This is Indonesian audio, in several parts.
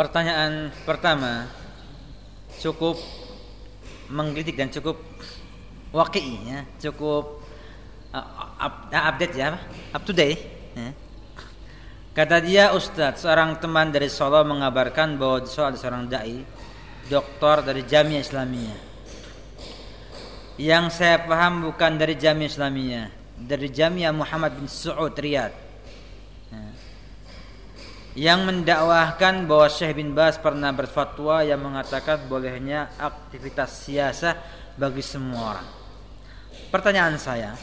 Pertanyaan pertama cukup mengkritik dan cukup wakil ya, cukup uh, up, uh, update ya, up to date. Ya. Kata dia Ustadz, seorang teman dari Solo mengabarkan bahwa di Solo seorang dai, doktor dari Jamiah Islamiyah. Yang saya paham bukan dari Jamiah Islamiyah, dari Jamiah Muhammad bin Saud Riyadh yang mendakwahkan bahwa Syekh bin Bas pernah berfatwa yang mengatakan bolehnya aktivitas siasa bagi semua orang. Pertanyaan saya,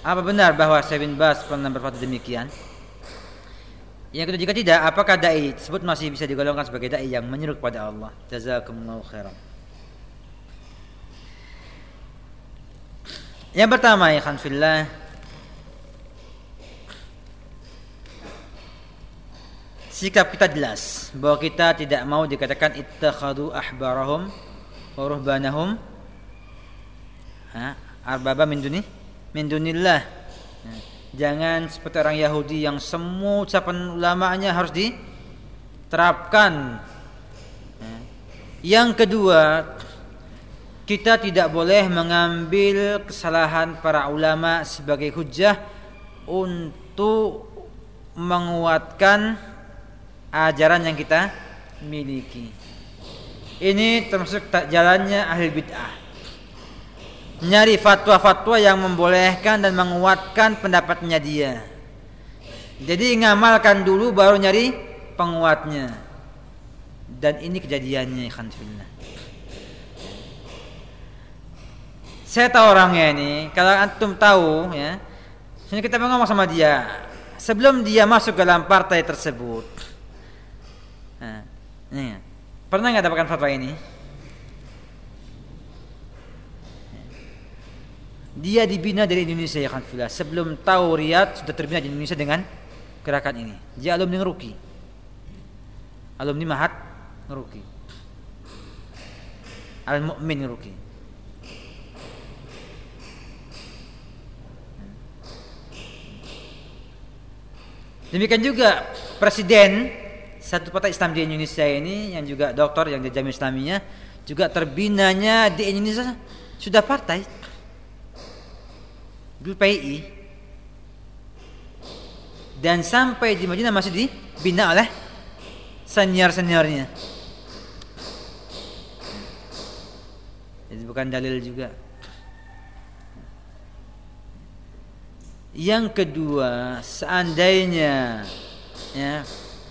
apa benar bahwa Syekh bin Bas pernah berfatwa demikian? Yang kedua jika tidak, apakah dai tersebut masih bisa digolongkan sebagai dai yang menyeru kepada Allah? Jazakumullahu khairan. Yang pertama ya fillah sikap kita jelas bahwa kita tidak mau dikatakan ittakhadu ahbarahum wa ruhbanahum. Ha? Arbaba min duni min dunillah. Jangan seperti orang Yahudi yang semua ucapan ulamanya harus diterapkan. Yang kedua kita tidak boleh mengambil kesalahan para ulama sebagai hujah untuk menguatkan ajaran yang kita miliki. Ini termasuk jalannya ahli bid'ah. Nyari fatwa-fatwa yang membolehkan dan menguatkan pendapatnya dia. Jadi ngamalkan dulu baru nyari penguatnya. Dan ini kejadiannya fillah. Saya tahu orangnya ini, kalau antum tahu ya, kita ngomong sama dia. Sebelum dia masuk dalam partai tersebut, ini. Pernah nggak dapatkan fatwa ini? Dia dibina dari Indonesia ya kan Sebelum tahu Riyadh sudah terbina di Indonesia dengan gerakan ini. Dia alumni Ngeruki. Alumni Mahat Ngeruki. Al-Mu'min Ngeruki. Demikian juga Presiden satu partai Islam di Indonesia ini yang juga doktor yang di Jami Islaminya juga terbinanya di Indonesia sudah partai. Dulu dan sampai di Madinah masih dibina oleh senior-seniornya. Jadi bukan dalil juga. Yang kedua seandainya ya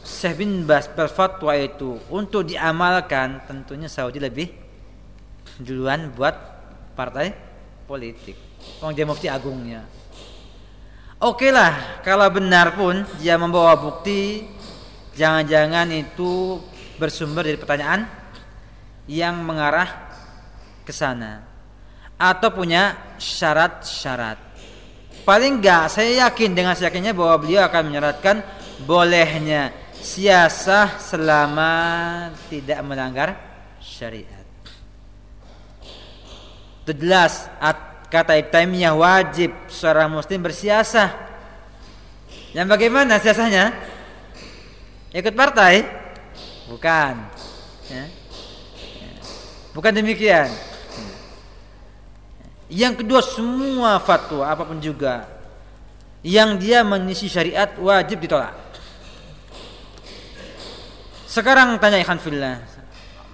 Syekh bin Bas berfatwa itu untuk diamalkan tentunya Saudi lebih duluan buat partai politik. Wong dia mufti agungnya. Oke lah, kalau benar pun dia membawa bukti, jangan-jangan itu bersumber dari pertanyaan yang mengarah ke sana atau punya syarat-syarat. Paling enggak saya yakin dengan yakinnya bahwa beliau akan menyaratkan bolehnya siasah selama tidak melanggar syariat. Jelas kata Ibtaimiyah wajib seorang muslim bersiasah. Yang bagaimana siasahnya? Ikut partai? Bukan. Ya. Bukan demikian. Yang kedua semua fatwa apa pun juga yang dia mengisi syariat wajib ditolak. Sekarang tanya ikhwan fillah,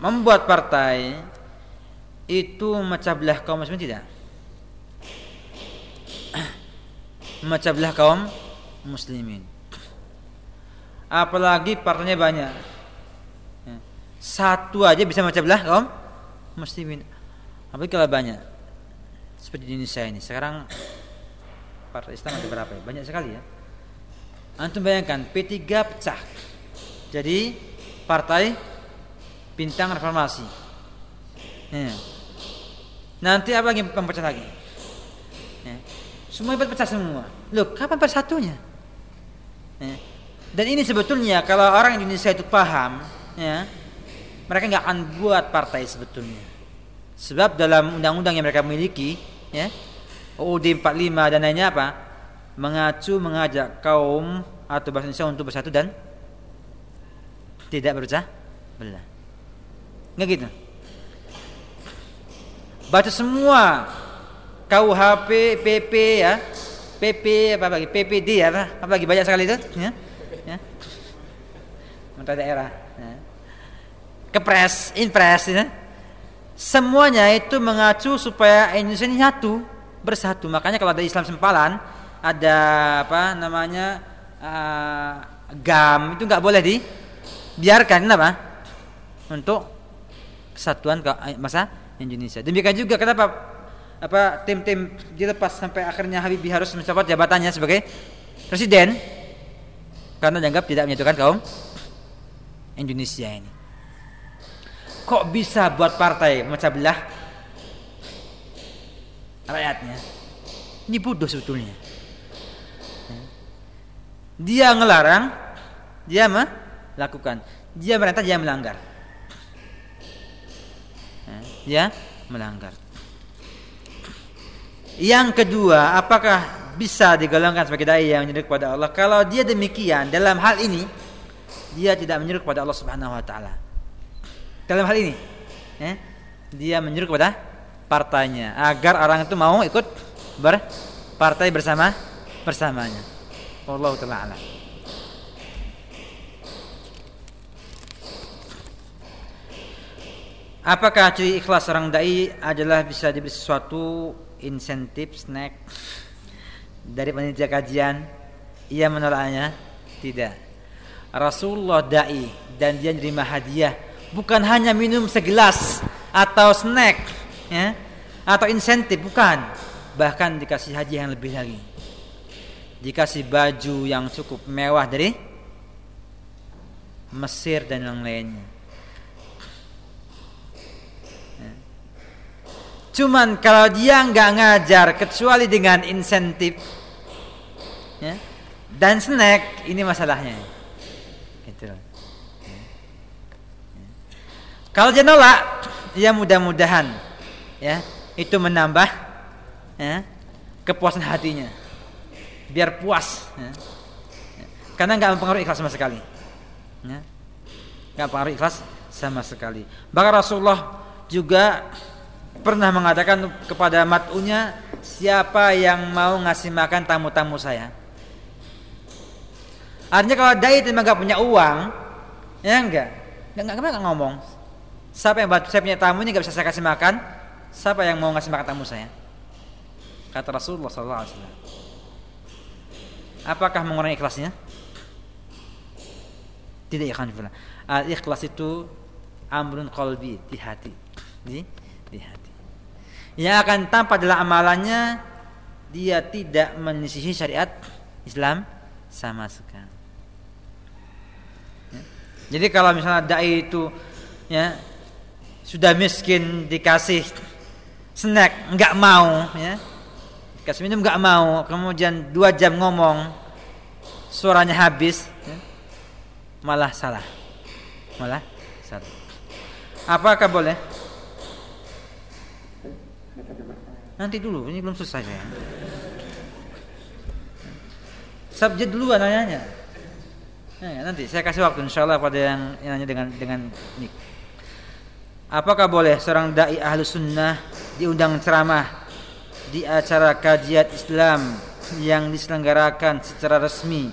membuat partai itu memecah belah kaum muslimin tidak? memecah belah kaum muslimin. Apalagi partainya banyak. Satu aja bisa memecah belah kaum muslimin. Apalagi kalau banyak. Seperti di Indonesia ini. Sekarang partai Islam ada berapa ya? Banyak sekali ya. Antum bayangkan P3 pecah. Jadi partai bintang reformasi. Ya. Nanti apa lagi pemecah lagi? Ya. Semua pecah semua. Loh, kapan persatunya? Ya. Dan ini sebetulnya kalau orang Indonesia itu paham, ya, mereka nggak akan buat partai sebetulnya. Sebab dalam undang-undang yang mereka miliki, ya, UUD 45 dan lainnya apa? Mengacu mengajak kaum atau bahasa Indonesia untuk bersatu dan tidak berpecah belah. Enggak gitu. Baca semua KUHP, PP ya. PP apa lagi? PPD ya, apa lagi banyak sekali itu ya. Ya. Daerah ya. Kepres, impres ya. Semuanya itu mengacu supaya Indonesia ini satu, bersatu. Makanya kalau ada Islam sempalan, ada apa namanya uh, GAM itu nggak boleh dibiarkan kenapa? Untuk kesatuan ke masa Indonesia. Demikian juga kenapa apa tim-tim dilepas sampai akhirnya Habibie harus mencopot jabatannya sebagai presiden karena dianggap tidak menyatukan kaum Indonesia ini. Kok bisa buat partai memecah belah rakyatnya? Ini bodoh sebetulnya. Dia ngelarang, dia melakukan. Dia merintah, dia melanggar. Dia melanggar. Yang kedua, apakah bisa digolongkan sebagai dai yang menyeru kepada Allah? Kalau dia demikian dalam hal ini, dia tidak menyeru kepada Allah Subhanahu wa taala. Dalam hal ini, ya, dia menyeru kepada partainya agar orang itu mau ikut berpartai bersama bersamanya. Allah taala Apakah ciri ikhlas orang dai adalah bisa diberi sesuatu insentif snack dari panitia kajian? Ia menolaknya? Tidak. Rasulullah dai dan dia menerima hadiah bukan hanya minum segelas atau snack ya atau insentif bukan bahkan dikasih hadiah yang lebih lagi dikasih baju yang cukup mewah dari Mesir dan yang lainnya. Cuman kalau dia nggak ngajar kecuali dengan insentif ya, dan snack ini masalahnya. Gitu. Ya. Kalau dia nolak, ya mudah-mudahan ya itu menambah ya, kepuasan hatinya biar puas ya. karena nggak mempengaruhi ikhlas sama sekali ya. nggak ikhlas sama sekali bahkan Rasulullah juga pernah mengatakan kepada matunya siapa yang mau ngasih makan tamu-tamu saya? Artinya kalau dai itu nggak punya uang ya enggak? Enggak enggak, enggak ngomong. Siapa yang saya punya tamu ini nggak bisa saya kasih makan? Siapa yang mau ngasih makan tamu saya? Kata Rasulullah SAW Apakah mengurangi ikhlasnya? Tidak ya kan ikhlas itu amrun qalbi di hati. Di di hati. Yang akan tampak dalam amalannya dia tidak menyisihi syariat Islam sama sekali. Jadi kalau misalnya dai itu ya sudah miskin dikasih snack nggak mau ya. Kasih minum nggak mau kemudian dua jam ngomong suaranya habis ya, malah salah. Malah salah. Apakah boleh nanti dulu ini belum selesai ya subjek dulu nanya nah, nanti saya kasih waktu insyaallah pada yang, yang nanya dengan dengan nik apakah boleh seorang dai ahlu sunnah diundang ceramah di acara kajian Islam yang diselenggarakan secara resmi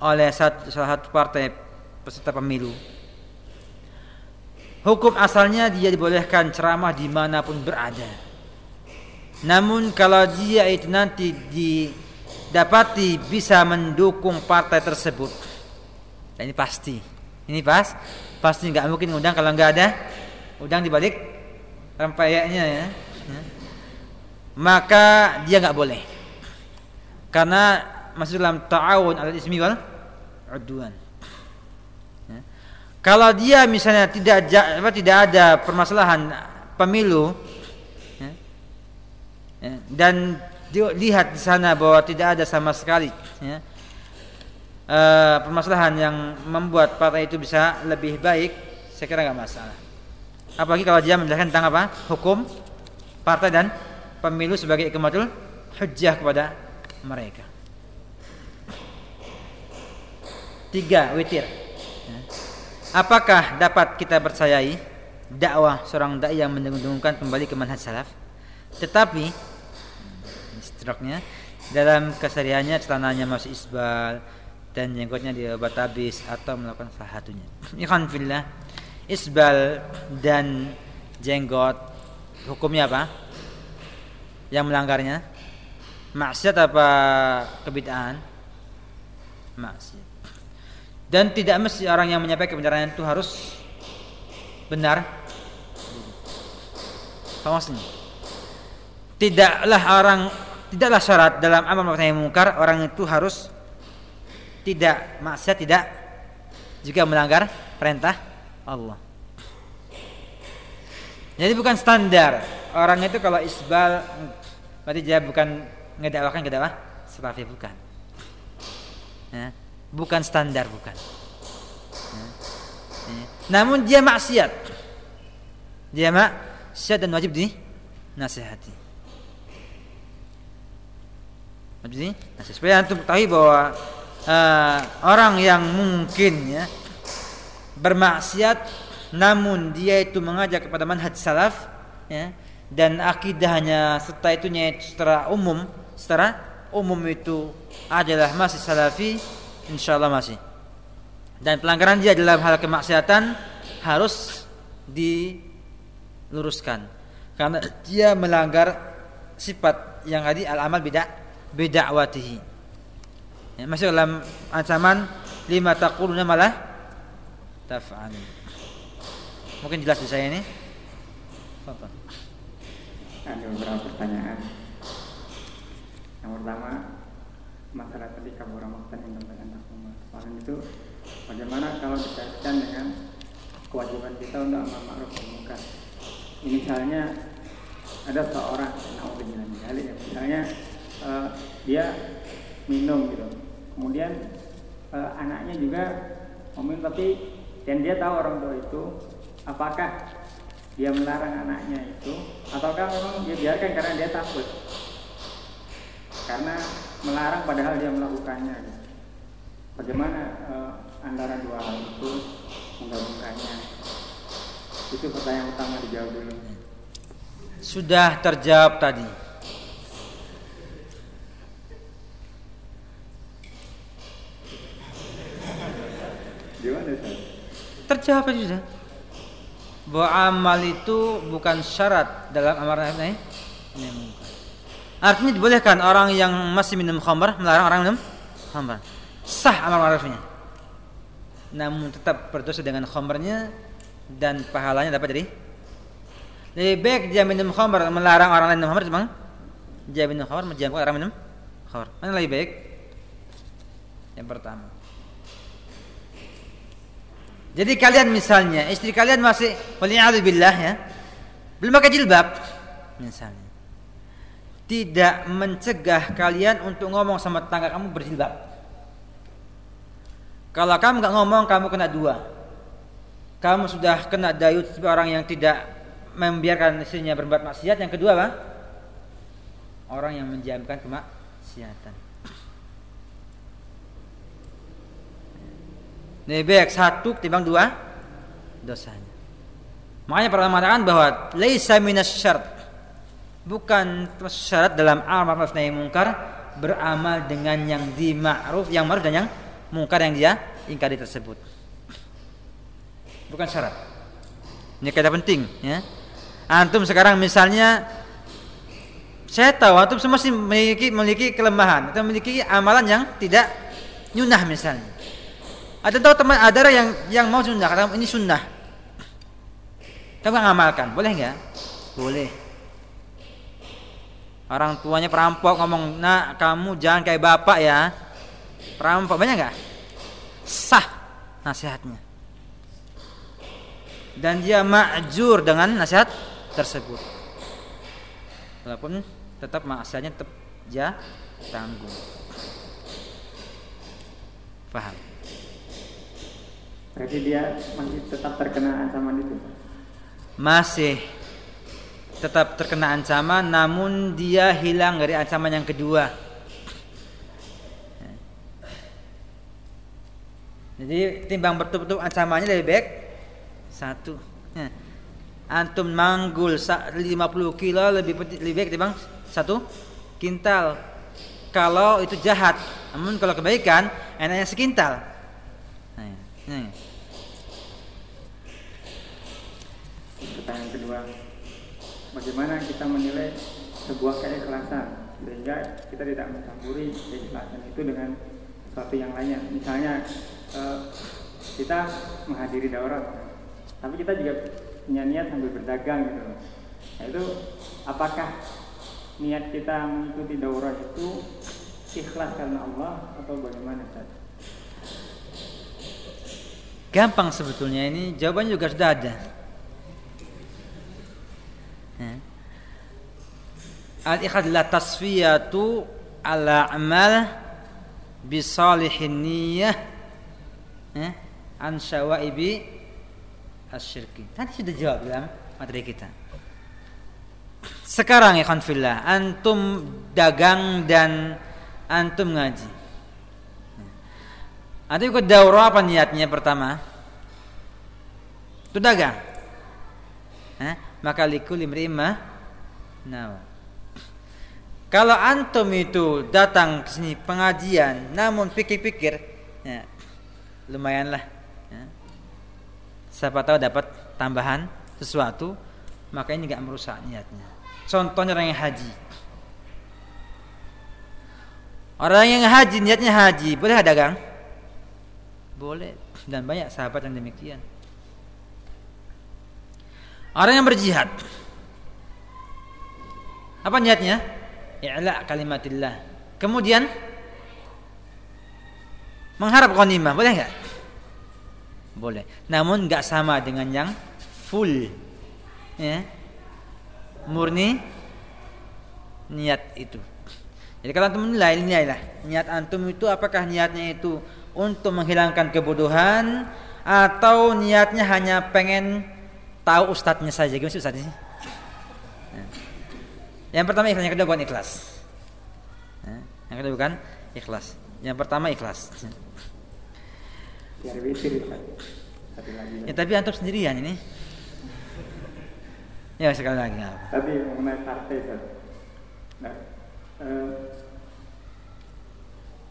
oleh satu, salah satu partai peserta pemilu. Hukum asalnya dia dibolehkan ceramah di mana pun berada. Namun kalau dia itu nanti didapati bisa mendukung partai tersebut, nah ini pasti, ini pas, pasti nggak mungkin undang kalau nggak ada undang dibalik rempeyeknya ya. Maka dia nggak boleh. Karena masuk dalam ta'awun al ismi wal ya. kalau dia misalnya tidak tidak ada permasalahan pemilu dan lihat di sana bahwa tidak ada sama sekali ya, uh, permasalahan yang membuat partai itu bisa lebih baik saya kira nggak masalah apalagi kalau dia menjelaskan tentang apa hukum partai dan pemilu sebagai ikmatul hujjah kepada mereka. Tiga witir. Ya. apakah dapat kita percayai dakwah seorang dai yang mendengungkan kembali ke manhaj salaf? Tetapi stroknya dalam kesehariannya celananya masih isbal dan jenggotnya diobat habis atau melakukan salah satunya. Ikhwan fillah, isbal dan jenggot hukumnya apa? Yang melanggarnya maksiat apa kebidaan? Maksiat. Dan tidak mesti orang yang menyampaikan kebenaran itu harus benar. Maksudnya? Tidaklah orang tidaklah syarat dalam amal ma'ruf nahi mungkar orang itu harus tidak maksiat tidak juga melanggar perintah Allah. Jadi bukan standar orang itu kalau isbal berarti dia bukan ngedakwakan ngedakwah salafi bukan. Ya, bukan standar bukan. Ya, ya. Namun dia maksiat. Dia maksiat dan wajib di nasihati. Wajib di nasihati. Supaya antum tahu bahwa uh, orang yang mungkin ya bermaksiat namun dia itu mengajak kepada manhaj salaf ya dan akidahnya serta itunya secara umum secara umum itu adalah masih salafi insyaallah masih dan pelanggaran dia dalam hal kemaksiatan harus diluruskan karena dia melanggar sifat yang tadi al amal beda bidakwatihi ya, masih dalam ancaman lima taquluna malah taf'alun Mungkin jelas di saya ini. Apa? Ada beberapa pertanyaan. Yang pertama, masalah tadi kamu ramadhan yang tentang kemarin itu bagaimana kalau dikaitkan dengan kewajiban kita untuk amal ma'ruf dan munkar. Misalnya ada seorang ya, misalnya uh, dia minum gitu. Kemudian uh, anaknya juga minum tapi dan dia tahu orang tua itu apakah dia melarang anaknya itu ataukah memang dia biarkan karena dia takut. Karena melarang padahal dia melakukannya bagaimana uh, antara dua hal itu menggabungkannya? Itu pertanyaan utama dijawab dulu. Sudah terjawab tadi gimana sih terjawab sudah bahwa amal itu bukan syarat dalam amar nahi Artinya dibolehkan orang yang masih minum khamar melarang orang minum khamar. Sah amar ma'rufnya. Namun tetap berdosa dengan khamarnya dan pahalanya dapat dari lebih baik dia minum khamar melarang orang lain minum khamar memang dia minum khamar menjamkan orang minum khamar. Mana lebih baik? Yang pertama. Jadi kalian misalnya istri kalian masih billah ya, belum pakai jilbab misalnya. Tidak mencegah kalian untuk ngomong sama tetangga kamu berjilbab. Kalau kamu nggak ngomong, kamu kena dua. Kamu sudah kena dayut orang yang tidak membiarkan istrinya berbuat maksiat. Yang kedua, apa? Orang yang menjamkan kemaksiatan. Baik satu ketimbang dua dosanya. Makanya pernah mengatakan bahwa laisa minas syarat bukan syarat dalam amal ma'ruf nahi mungkar beramal dengan yang di ma'ruf yang ma'ruf dan yang mungkar yang dia ingkari tersebut. Bukan syarat. Ini kata penting ya. Antum sekarang misalnya saya tahu antum semua memiliki memiliki kelemahan atau memiliki amalan yang tidak nyunah misalnya. Ada tahu teman ada yang yang mau sunnah, kata ini sunnah. Kamu ngamalkan, boleh nggak? Boleh. Orang tuanya perampok ngomong, nak kamu jangan kayak bapak ya. Perampok banyak nggak? Sah nasihatnya. Dan dia makjur dengan nasihat tersebut. Walaupun tetap maksiatnya tetap dia tanggung. Paham? Berarti dia masih tetap terkena ancaman itu? Masih tetap terkena ancaman namun dia hilang dari ancaman yang kedua. Jadi timbang betul-betul ancamannya lebih baik satu. Ya. Antum manggul 50 kilo lebih lebih baik timbang satu kintal. Kalau itu jahat, namun kalau kebaikan enaknya sekintal. Nah. Pertanyaan kedua, bagaimana kita menilai sebuah keikhlasan sehingga kita tidak mencampuri keikhlasan itu dengan sesuatu yang lainnya. Misalnya uh, kita menghadiri daurah tapi kita juga punya niat sambil berdagang gitu nah itu apakah niat kita mengikuti daurah itu ikhlas karena Allah atau bagaimana Ustaz? Gampang sebetulnya ini jawabannya juga sudah ada. Ya. Al-ikhlas adalah tasfiyatu ala amal bisalihin niyah eh, an asyirki. Tadi sudah jawab dalam materi kita. Sekarang ya fillah, antum dagang dan antum ngaji. Antum ikut daurah apa niatnya pertama? Itu dagang. Eh, maka likul imrimah nawa. Kalau antum itu datang ke sini pengajian, namun pikir-pikir, ya, lumayanlah ya. siapa tahu dapat tambahan sesuatu maka ini nggak merusak niatnya contohnya orang yang haji orang yang haji niatnya haji boleh dagang boleh. Dan banyak sahabat yang demikian. Orang yang berjihad. Apa niatnya? I'la kalimatillah. Kemudian? Mengharap ghanimah. Boleh nggak boleh. Namun nggak sama dengan yang full. Ya. Murni niat itu. Jadi kalau antum menilai nilailah. Niat antum itu apakah niatnya itu untuk menghilangkan kebodohan atau niatnya hanya pengen tahu ustadznya saja gimana sih ustadznya ya. yang pertama ikhlas yang kedua bukan ikhlas ya. yang kedua bukan ikhlas yang pertama ikhlas. Ya tapi antum sendirian ini. Ya sekali lagi. Tapi mengenai partai Nah, eh,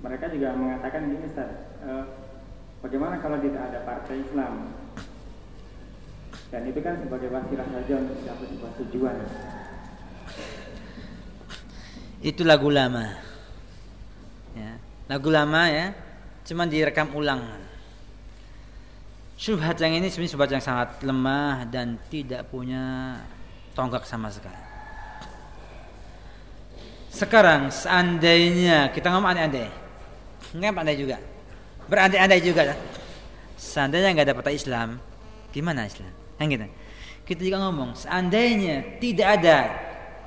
mereka juga mengatakan ini Ustaz, eh, bagaimana kalau tidak ada partai Islam? Dan itu kan sebagai wasilah saja untuk mencapai sebuah tujuan. Itu lagu lama. Ya lagu lama ya cuma direkam ulang syubhat yang ini sebenarnya syubhat yang sangat lemah dan tidak punya tonggak sama sekali sekarang seandainya kita ngomong andai-andai nggak andai juga berandai-andai juga kan? seandainya nggak ada partai Islam gimana Islam yang gitu kita juga ngomong seandainya tidak ada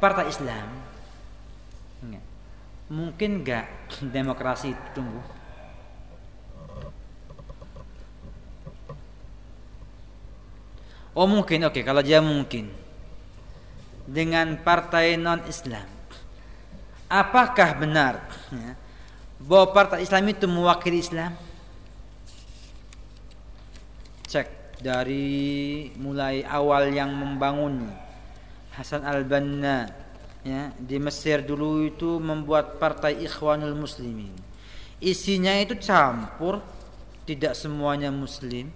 partai Islam mungkin nggak demokrasi tumbuh? Oh mungkin, oke okay, kalau dia mungkin dengan partai non Islam, apakah benar ya, bahwa partai Islam itu mewakili Islam? Dari mulai awal yang membangun Hasan al Banna ya di Mesir dulu itu membuat partai Ikhwanul Muslimin. Isinya itu campur tidak semuanya muslim.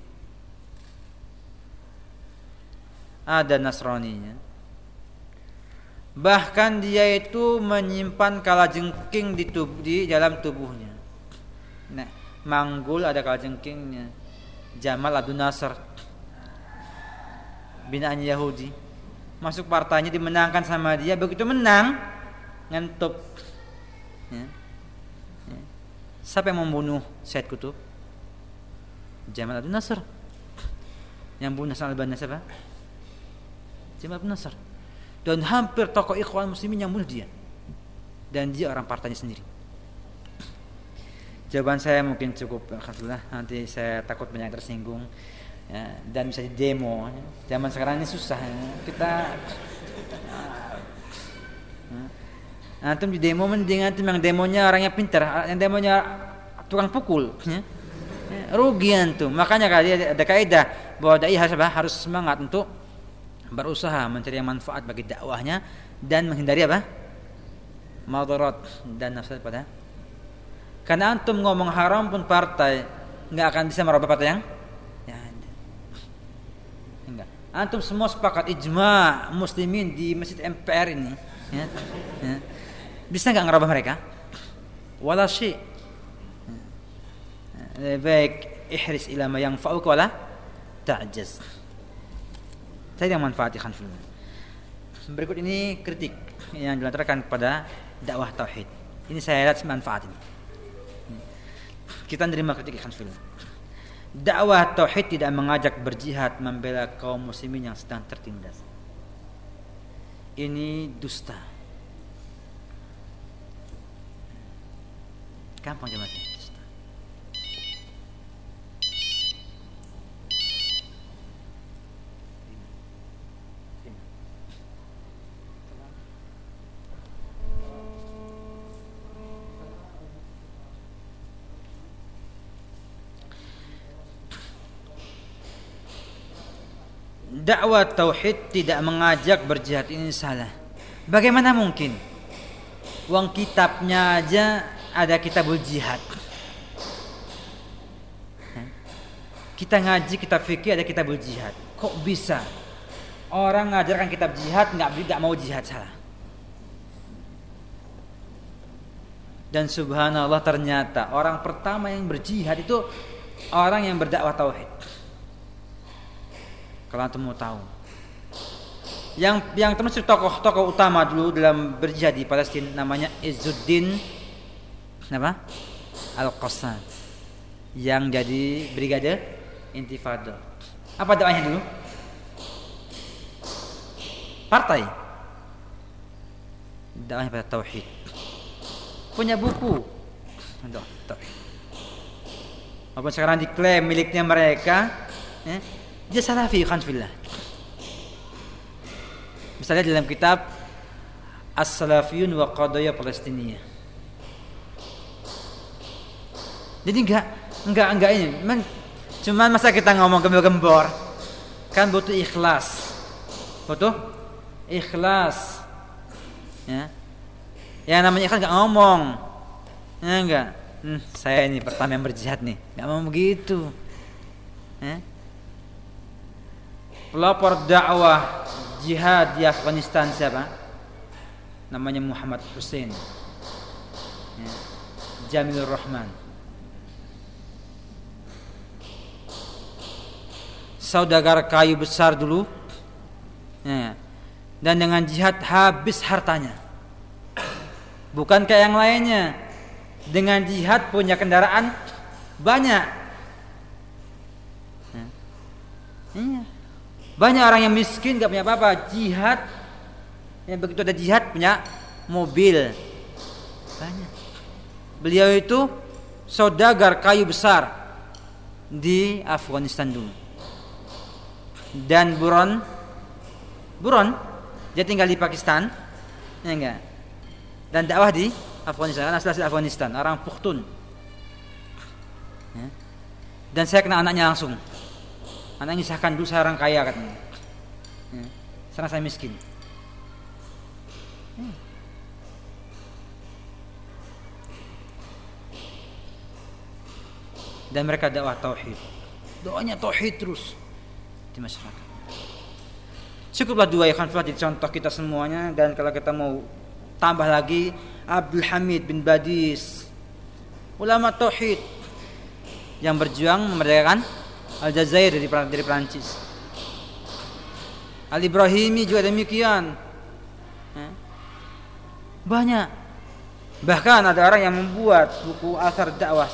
Ada Nasraninya. Bahkan dia itu menyimpan kalajengking di tubuh di dalam tubuhnya. Nah Manggul ada kalajengkingnya. Jamal Abdul Nasr binaan Yahudi. Masuk partainya dimenangkan sama dia begitu menang ngentup. Ya. Ya. siapa yang membunuh Said Kutub? Jamal Abdul Nasr yang bunuh Hasan al-Banna siapa? Jamal Abdul Nasr dan hampir tokoh ikhwan muslimin yang bunuh dia. Dan dia orang partainya sendiri. Jawaban saya mungkin cukup Alhamdulillah. Nanti saya takut banyak tersinggung ya, dan bisa demo zaman sekarang ini susah ya. kita nah, antum di demo mending antum yang demonya orangnya pintar yang demonya tukang pukul ya. Ya. rugi antum. Makanya kali ada kaidah bahwa dai harus? Harus semangat untuk berusaha mencari manfaat bagi dakwahnya dan menghindari apa? Madarat dan nafsu pada. Karena antum ngomong haram pun partai nggak akan bisa merubah partai yang ya Enggak. Antum semua sepakat ijma muslimin di Masjid MPR ini ya, ya. Bisa nggak ngerubah mereka? Wala syai' baik ihris ila ma yanfa'uka wala ta'jaz. Saya yang manfaati khanful berikut ini kritik yang dilontarkan kepada dakwah tauhid. Ini saya lihat manfaat ini. Kita menerima kritik khanful dakwah tauhid tidak mengajak berjihad membela kaum muslimin yang sedang tertindas. Ini dusta. Gampang jemaah dakwah tauhid tidak mengajak berjihad ini salah. Bagaimana mungkin? Uang kitabnya aja ada kitabul jihad. Kita ngaji kitab fikih ada kitabul jihad. Kok bisa? Orang ngajarkan kitab jihad nggak nggak mau jihad salah. Dan subhanallah ternyata orang pertama yang berjihad itu orang yang berdakwah tauhid. Kalau antum mau tahu. Yang yang termasuk tokoh-tokoh utama dulu dalam berjihad di Palestina namanya Izzuddin apa? Al-Qassam yang jadi brigade intifada. Apa doanya dulu? Partai. Doanya pada tauhid. Punya buku. Tauhid. Walaupun sekarang diklaim miliknya mereka, eh, dia salafi kan fillah. Misalnya dalam kitab As-Salafiyun wa Qadaya Palestina. Jadi enggak enggak enggak ini, cuman masa kita ngomong gembor-gembor kan butuh ikhlas. Butuh ikhlas. Ya. Yang namanya ikhlas enggak ngomong. Ya enggak. Hmm, saya ini pertama yang berjihad nih. Enggak mau begitu. Ya pelopor dakwah jihad di Afghanistan siapa? Namanya Muhammad Hussein. Ya. Jamil Rahman. Saudagar kayu besar dulu. Ya. Dan dengan jihad habis hartanya. Bukan kayak yang lainnya. Dengan jihad punya kendaraan banyak. Ya. Iya. Banyak orang yang miskin gak punya apa-apa. Jihad, yang begitu ada jihad punya mobil. Banyak. Beliau itu saudagar kayu besar di Afghanistan dulu. Dan buron, buron, dia tinggal di Pakistan, ya enggak. Dan dakwah di Afghanistan, asal asli Afghanistan, orang Pukhtun. Ya. Dan saya kenal anaknya langsung. Anak nyisahkan dulu saya orang kaya katanya. Ya. Sana saya miskin. Ya. Dan mereka dakwah tauhid. Doanya tauhid terus di masyarakat. Cukuplah dua ya di contoh kita semuanya dan kalau kita mau tambah lagi Abdul Hamid bin Badis ulama tauhid yang berjuang memerdekakan Aljazair dari dari Prancis. Al Ibrahimi juga demikian. Ya. Banyak. Bahkan ada orang yang membuat buku asar dakwah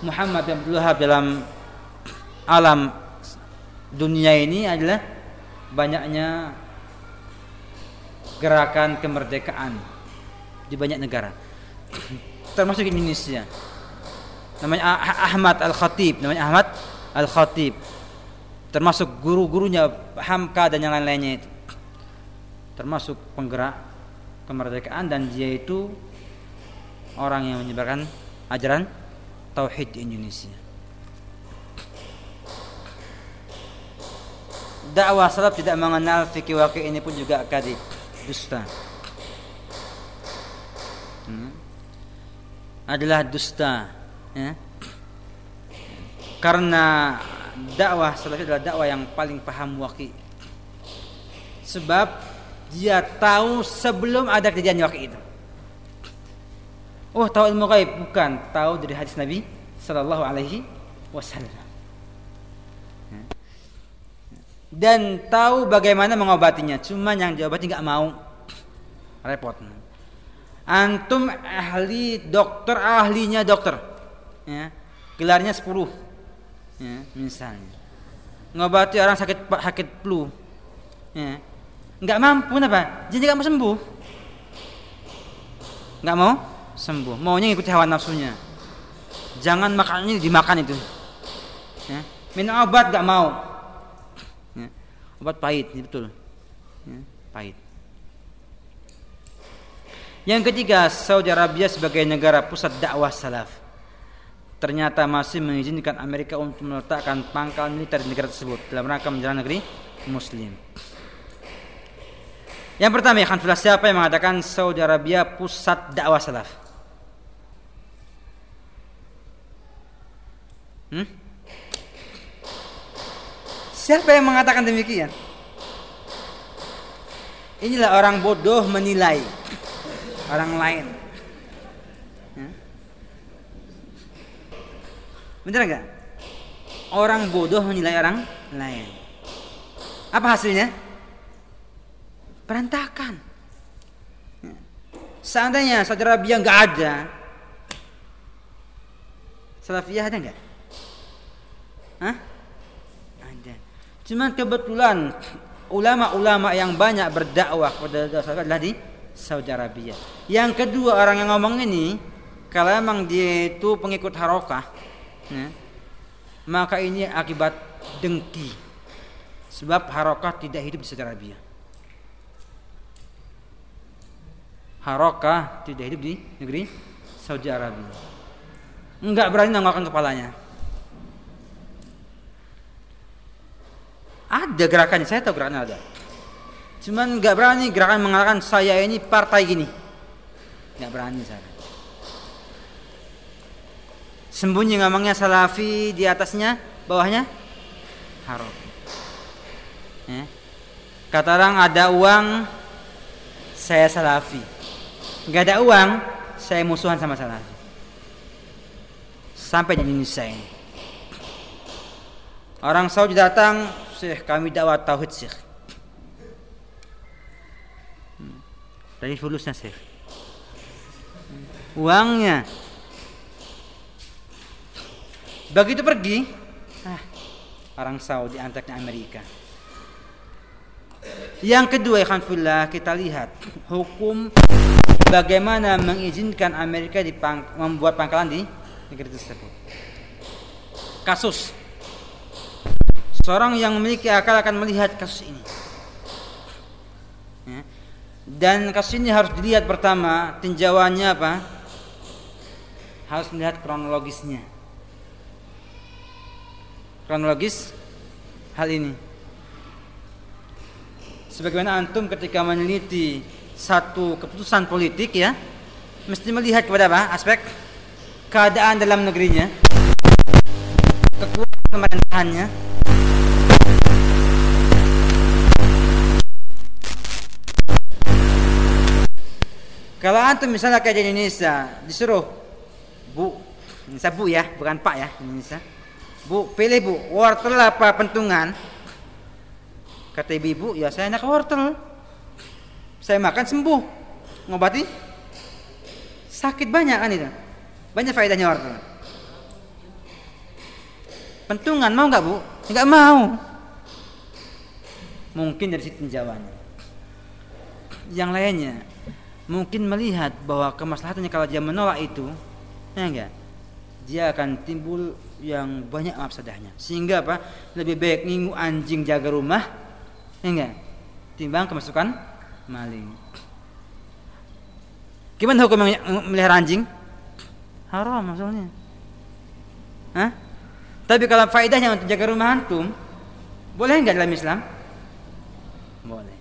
Muhammad bin Abdul dalam alam dunia ini adalah banyaknya gerakan kemerdekaan di banyak negara termasuk Indonesia namanya Ahmad Al Khatib namanya Ahmad Al-Khatib termasuk guru-gurunya Hamka dan yang lain-lainnya itu. Termasuk penggerak kemerdekaan dan dia itu orang yang menyebarkan ajaran tauhid di Indonesia. Dakwah salaf tidak mengenal fikih wakil ini pun juga kadib dusta. Hmm. adalah dusta ya karena dakwah salaf adalah dakwah yang paling paham wakil sebab dia tahu sebelum ada kejadian wakil itu. Oh tahu ilmu gaib bukan. Tahu dari hadis Nabi Sallallahu Alaihi Wasallam. Dan tahu bagaimana mengobatinya. Cuma yang diobati nggak mau, repot. Antum ahli dokter ahlinya dokter, ya. gelarnya 10 ya, misalnya. Ngobati orang sakit sakit flu, ya. nggak mampu apa? Jadi nggak mau sembuh, nggak mau sembuh. Maunya ngikuti hawa nafsunya. Jangan makan ini dimakan itu. Ya. Minum obat nggak mau, obat pahit betul ya, pahit yang ketiga Saudi Arabia sebagai negara pusat dakwah salaf ternyata masih mengizinkan Amerika untuk meletakkan pangkal militer di negara tersebut dalam rangka menjalankan negeri muslim yang pertama, ya siapa yang mengatakan Saudi Arabia pusat dakwah salaf? Hmm? Siapa yang mengatakan demikian? Inilah orang bodoh menilai orang lain. Benar nggak? Orang bodoh menilai orang lain. Apa hasilnya? Berantakan. Ya. Seandainya Saudi Arabia nggak ada, Salafiyah ada nggak? Hah? Cuma kebetulan ulama-ulama yang banyak berdakwah kepada dasar adalah di Saudi Arabia. Yang kedua orang yang ngomong ini kalau memang dia itu pengikut harokah, ya, maka ini akibat dengki. Sebab harokah tidak hidup di Saudi Arabia. Harokah tidak hidup di negeri Saudi Arabia. Enggak berani nongolkan kepalanya. Ada gerakannya, saya tahu gerakannya ada. Cuman nggak berani gerakan mengatakan saya ini partai gini. Nggak berani saya. Sembunyi ngomongnya salafi di atasnya, bawahnya haram. Ya. Kata orang ada uang, saya salafi. Nggak ada uang, saya musuhan sama salafi. Sampai di Indonesia ini. Orang Saudi datang Syekh kami dakwah tauhid Syekh hmm. dari fulusnya Syekh uangnya begitu pergi ah, orang Saudi antaknya Amerika yang kedua Alhamdulillah kita lihat hukum bagaimana mengizinkan Amerika dipang, membuat pangkalan di negeri tersebut kasus Seorang yang memiliki akal akan melihat kasus ini. Ya. Dan kasus ini harus dilihat pertama tinjauannya apa? Harus melihat kronologisnya. Kronologis hal ini. Sebagaimana antum ketika meneliti satu keputusan politik ya, mesti melihat kepada apa? Aspek keadaan dalam negerinya, kekuatan pemerintahannya, Kalau antum misalnya kayak di Indonesia disuruh bu, misalnya bu ya, bukan pak ya Indonesia. Bu, pilih bu, wortel apa pentungan? Kata ibu, ya saya enak wortel. Saya makan sembuh, ngobati sakit banyak kan itu. Banyak faedahnya wortel. Pentungan mau nggak bu? Nggak mau. Mungkin dari situ jawabannya. Yang lainnya, mungkin melihat bahwa kemaslahatannya kalau dia menolak itu ya enggak dia akan timbul yang banyak mafsadahnya. Sehingga apa? Lebih baik ngingu anjing jaga rumah, ya hingga? Timbang kemasukan maling. Gimana hukum melihara anjing? Haram maksudnya. Hah? Tapi kalau faedahnya untuk jaga rumah antum, boleh enggak dalam Islam? Boleh.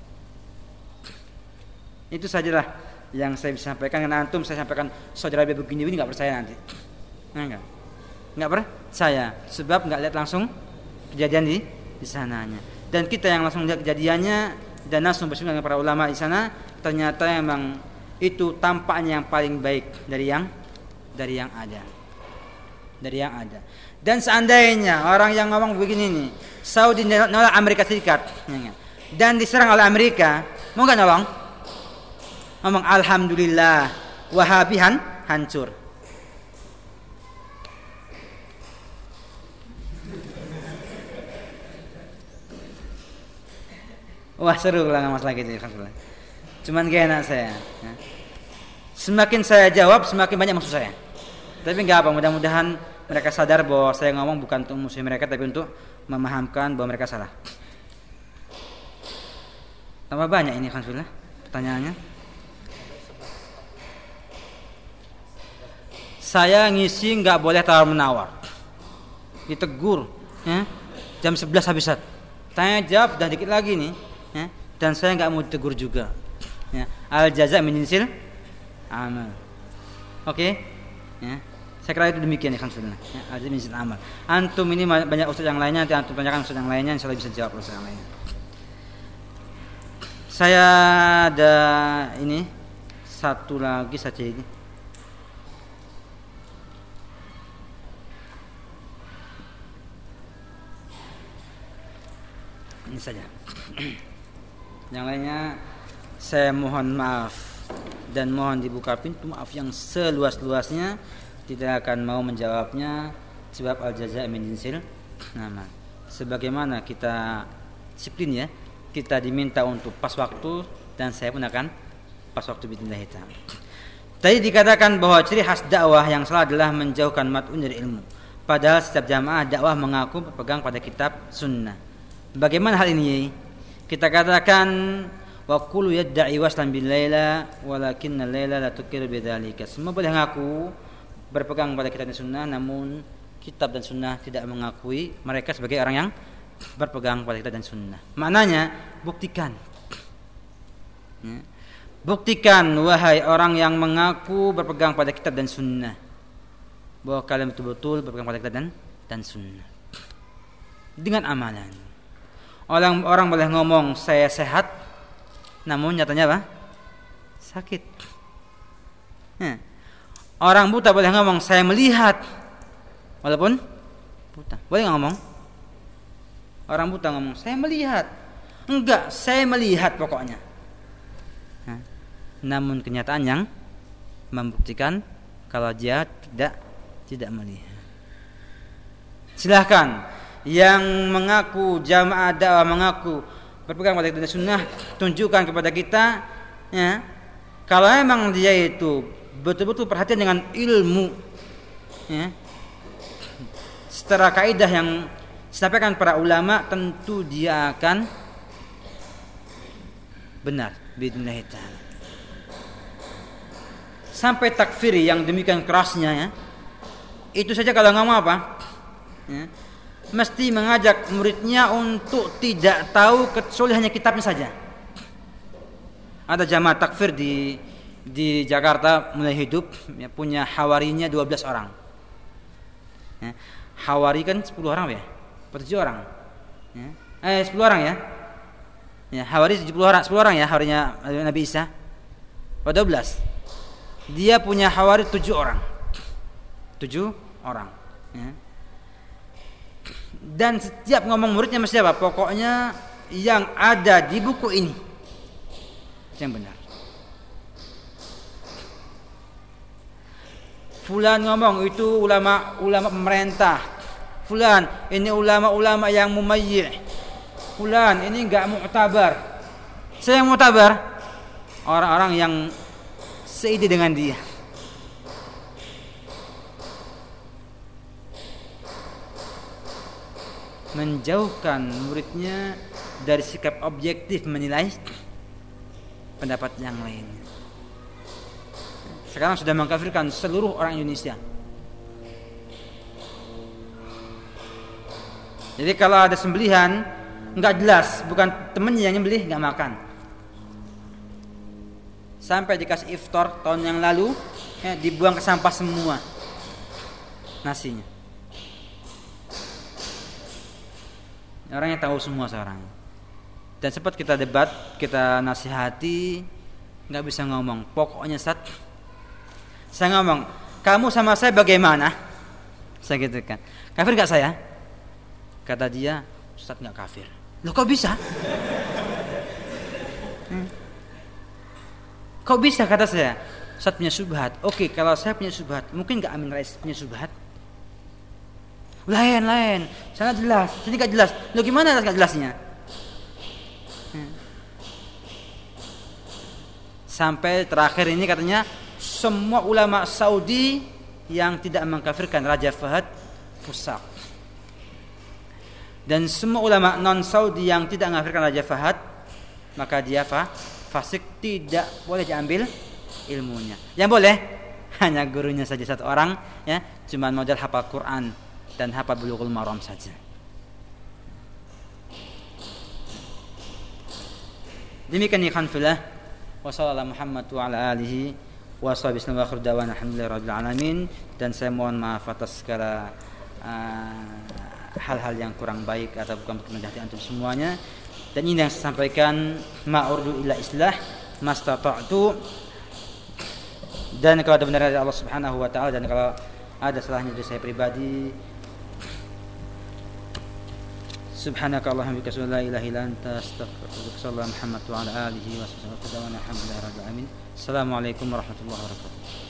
Itu sajalah yang saya sampaikan karena antum saya sampaikan saudara begini ini nggak percaya nanti. Enggak. Enggak percaya sebab nggak lihat langsung kejadian di di sananya. Dan kita yang langsung lihat kejadiannya dan langsung bersama dengan para ulama di sana ternyata memang itu tampaknya yang paling baik dari yang dari yang ada. Dari yang ada. Dan seandainya orang yang ngomong begini nih, Saudi nolak Amerika Serikat, ya dan diserang oleh Amerika, mau nggak nolong? ngomong alhamdulillah wahabihan hancur Wah seru lah mas lagi itu Cuman gak enak saya. Ya. Semakin saya jawab semakin banyak maksud saya. Tapi nggak apa mudah-mudahan mereka sadar bahwa saya ngomong bukan untuk musuh mereka tapi untuk memahamkan bahwa mereka salah. Tambah banyak ini kan pertanyaannya. saya ngisi nggak boleh tawar menawar ditegur ya. jam 11 habis saat tanya jawab dan dikit lagi nih ya. dan saya nggak mau ditegur juga ya. al jaza menyinsil amal oke okay? ya. saya kira itu demikian ya ya. al jaza menyinsil amal antum ini banyak ustaz yang lainnya nanti antum tanyakan ustaz yang lainnya insya Allah bisa jawab ustaz yang lainnya saya ada ini satu lagi saja ini ini saja yang lainnya saya mohon maaf dan mohon dibuka pintu. Maaf yang seluas-luasnya tidak akan mau menjawabnya sebab al jaza min jinsil nama. Sebagaimana kita disiplin ya kita diminta untuk pas waktu dan saya pun akan pas waktu bismillah hitam tadi dikatakan bahwa ciri khas dakwah yang salah adalah menjauhkan mat'un dari ilmu. Padahal setiap jamaah dakwah mengaku berpegang pada kitab sunnah. Bagaimana hal ini? Kita katakan wa kullu yad'i waslan bil laila walakinna laila la tukiru bidzalika. Semua boleh mengaku berpegang pada kitab dan sunnah namun kitab dan sunnah tidak mengakui mereka sebagai orang yang berpegang pada kitab dan sunnah. Maknanya buktikan. Ya. Buktikan wahai orang yang mengaku berpegang pada kitab dan sunnah bahwa kalian betul-betul berpegang pada kitab dan, dan sunnah dengan amalan. Orang orang boleh ngomong saya sehat, namun nyatanya apa? Sakit. Ya. Orang buta boleh ngomong saya melihat, walaupun buta. Boleh nggak ngomong? Orang buta ngomong saya melihat, enggak saya melihat pokoknya. Nah, namun kenyataan yang membuktikan kalau dia tidak tidak melihat. Silahkan yang mengaku jamaah dakwah mengaku berpegang pada kitab sunnah tunjukkan kepada kita ya kalau memang dia itu betul-betul perhatian dengan ilmu ya secara kaidah yang disampaikan para ulama tentu dia akan benar bidnillahi taala. Sampai takfiri yang demikian kerasnya ya itu saja kalau ngomong apa ya, mesti mengajak muridnya untuk tidak tahu kecuali hanya kitabnya saja. Ada jamaah takfir di di Jakarta mulai hidup ya, punya hawarinya 12 orang. Ya, hawari kan 10 orang ya? 7 orang. Ya. Eh 10 orang ya. Ya, hawari 70 orang, 10 orang ya hawarinya Nabi Isa. Oh, 12. Dia punya hawari 7 orang. 7 orang. Ya dan setiap ngomong muridnya mesti apa? Pokoknya yang ada di buku ini yang benar. Fulan ngomong itu ulama ulama pemerintah. Fulan ini ulama-ulama yang mumayyi. Fulan ini enggak mu'tabar. Saya yang mu'tabar orang-orang yang seide dengan dia. Menjauhkan muridnya dari sikap objektif menilai pendapat yang lain. Sekarang sudah mengkafirkan seluruh orang Indonesia. Jadi kalau ada sembelihan nggak jelas, bukan temennya yang nyembelih nggak makan. sampai dikasih iftar tahun yang lalu ya, dibuang ke sampah semua nasinya orangnya tahu semua seorang dan sempat kita debat kita nasihati nggak bisa ngomong pokoknya saat saya ngomong kamu sama saya bagaimana saya gitu kan kafir gak saya kata dia Ustaz nggak kafir lo kok bisa hmm. Kok bisa kata saya? Ustaz punya subhat. Oke, kalau saya punya subhat, mungkin nggak Amin Rais punya subhat? Lain, lain. Sana jelas, sini nggak jelas. Lo gimana nggak jelasnya? Hmm. Sampai terakhir ini katanya semua ulama Saudi yang tidak mengkafirkan Raja Fahad fusak. Dan semua ulama non Saudi yang tidak mengkafirkan Raja Fahad maka dia fa fasik tidak boleh diambil ilmunya. Yang boleh hanya gurunya saja satu orang ya, cuma modal hafal Quran dan hafal bulughul maram saja. Demikian ikhwan fillah. Wa sallallahu Muhammad wa ala alihi wa sahbihi wa akhir dawana alhamdulillahi alamin. Dan saya mohon maaf atas segala uh, hal-hal uh, yang kurang baik atau bukan berkenan antum semuanya. Dan ini yang saya sampaikan ma'urdu ila islah mastata'tu dan kalau ada benar dari Allah Subhanahu wa taala dan kalau ada salahnya dari saya pribadi سبحانك اللهم بك لا إله إلا أنت أستغفرك صلى الله محمد وعلى آله وصحبه وسلم الحمد لله رب العالمين. السلام عليكم ورحمة الله وبركاته.